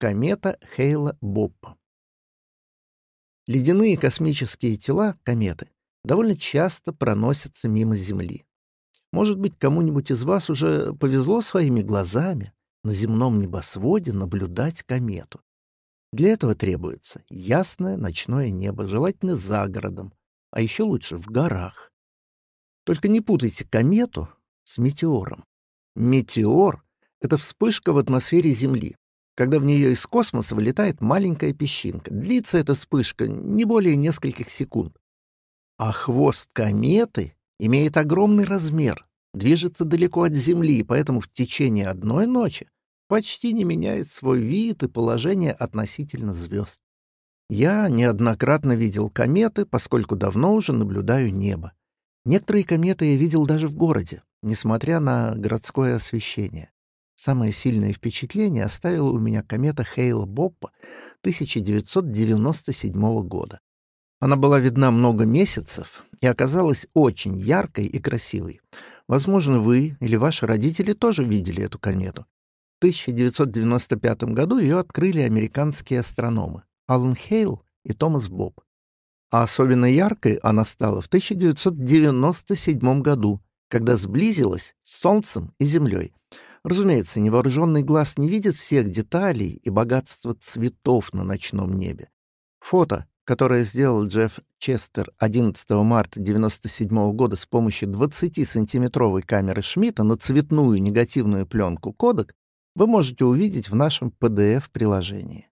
Комета Хейла-Боппа. Ледяные космические тела, кометы, довольно часто проносятся мимо Земли. Может быть, кому-нибудь из вас уже повезло своими глазами на земном небосводе наблюдать комету. Для этого требуется ясное ночное небо, желательно за городом, а еще лучше в горах. Только не путайте комету с метеором. Метеор — это вспышка в атмосфере Земли, когда в нее из космоса вылетает маленькая песчинка. Длится эта вспышка не более нескольких секунд. А хвост кометы имеет огромный размер, движется далеко от Земли, поэтому в течение одной ночи почти не меняет свой вид и положение относительно звезд. Я неоднократно видел кометы, поскольку давно уже наблюдаю небо. Некоторые кометы я видел даже в городе, несмотря на городское освещение. Самое сильное впечатление оставила у меня комета Хейла-Боппа 1997 года. Она была видна много месяцев и оказалась очень яркой и красивой. Возможно, вы или ваши родители тоже видели эту комету. В 1995 году ее открыли американские астрономы Алан Хейл и Томас Боб. А особенно яркой она стала в 1997 году, когда сблизилась с Солнцем и Землей. Разумеется, невооруженный глаз не видит всех деталей и богатства цветов на ночном небе. Фото, которое сделал Джефф Честер 11 марта 1997 года с помощью 20-сантиметровой камеры Шмидта на цветную негативную пленку кодек, вы можете увидеть в нашем PDF-приложении.